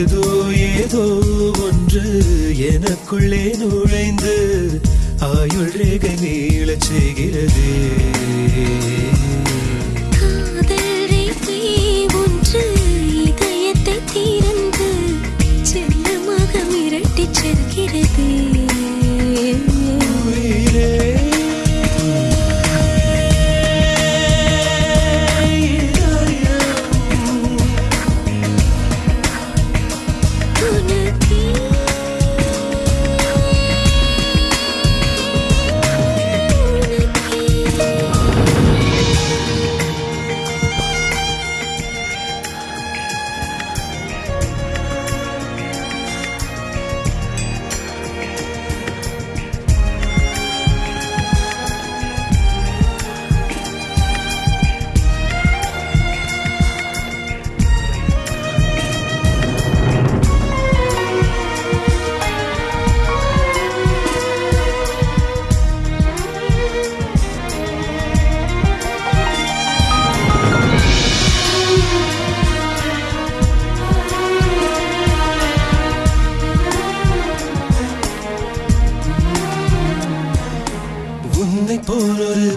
ஏதோ ஏதோ ஒன்று எனக்குள்ளே நுழைந்து ஆயுள் ரேகை நீளச் செய்கிறதே.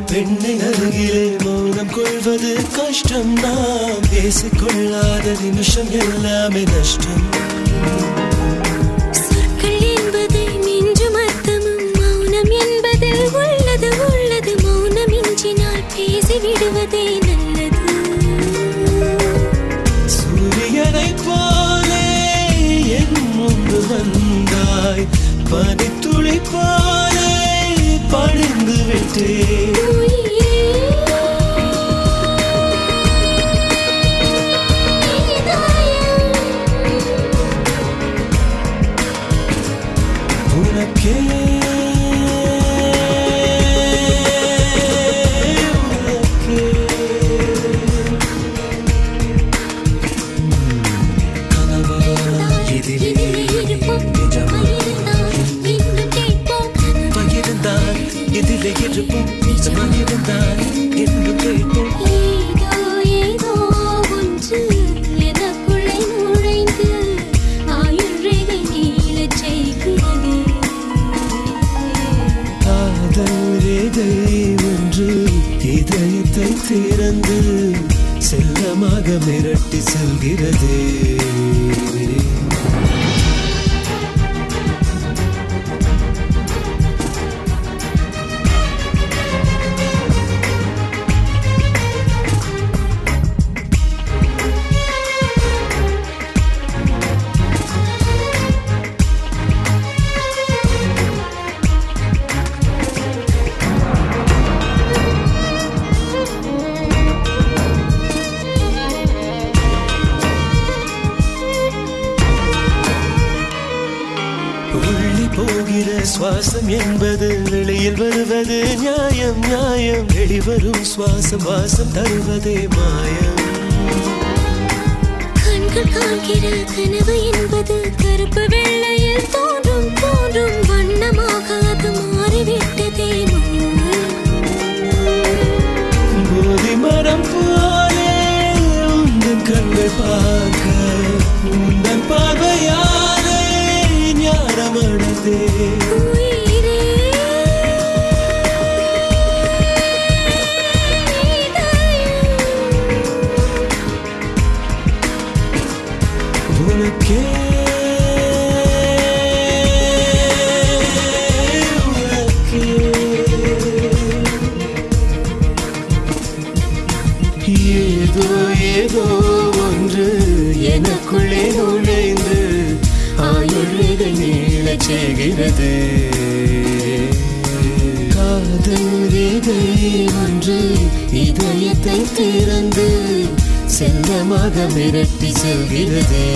போல் ஒரு பெண்ணை அருகிலே மௌனம் கொள்வது கஷ்டம் நாம் பேசிக்கொள்ளாத நிமிஷம் எல்லாமே நஷ்டம். சொற்கள் என்பதை மிஞ்சும் அர்த்தமும் மௌனம் என்பதில் உள்ளது உள்ளது. மௌனம் இன்றினால் பேசி விடுவதே நல்லது. சூரியனை போலே என் முன்பு வந்தாய். பனித்துளி போலே பணிந்து விட்டேன். இதயத்தை திறந்து செல்லமாக மிரட்டி செல்கிறதே. சுவாசம் என்பது வெளியில் வருவது நியாயம் நியாயம். வெளிவரும் சுவாசம் வாசம் தருவதே மாயம். கண்கள் காண்கிற கனவு என்பது கருப்பு வெள்ளையில் தோன்றும் தோன்றும் வண்ணமாக அது மாறிவிட்டதே போதி மரம் போலே உந்தன் கண்கள் பார்க்க உந்தன் பார்வையாலே உயிரே ஏதோ ஏதோ ஒன்று எனக்குள்ளே நுழைந்து ஆயுள் நீளச் செய்கிறது காதல் ரேகை ஒன்று இதயத்தை திறந்து செல்லமாக மிரட்டி செல்கிறதே.